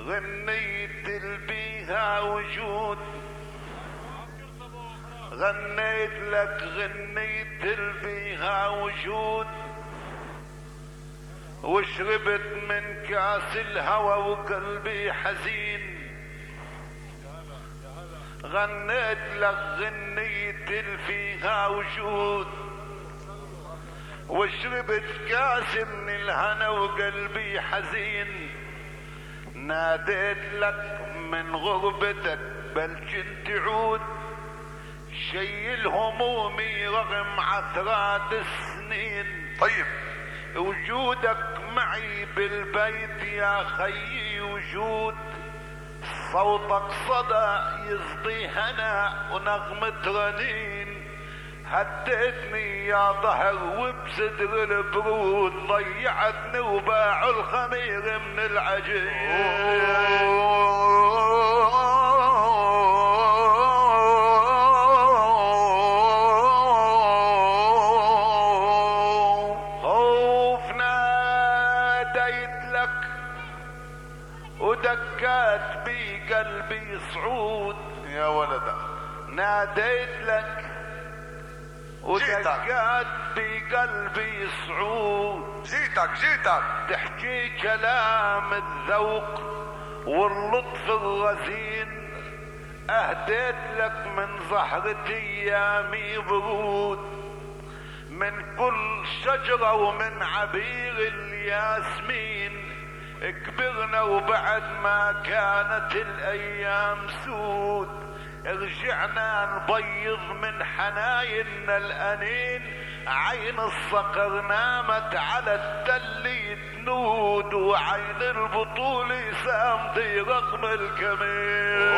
غنيت البيها وجود. غنيت لك غنيت البيها وجود. وشربت من كاس الهوى وقلبي حزين. غنيت لك غنيت فيها وجود. وشربت كاس من الهنا وقلبي حزين. ناديت لك من غربتك بل كنت عود. شيل همومي رغم عثرات السنين. طيب. وجودك معي بالبيت يا خيي وجود. صوتك صدى يصدي هنا ونغمة رنين. هديتني يا ظهر وبصدر البرود ضيعتني وباع الخمير من العجين. خوف ناديت لك ودكات بي قلبي صعود. يا ولدا ناديت لك ودكات بقلبي صعود جيتك جيتك. تحكي كلام الذوق واللطف الرزين أهديت لك من زهرة أيامي برود من كل شجرة ومن عبير الياسمين. كبرنا وبعد ما كانت الأيام سود. رجعنا نبيض من حنايننا الأنين عين الصقر نامت على التل تنود وعين البطول سامدي رغم الكمين.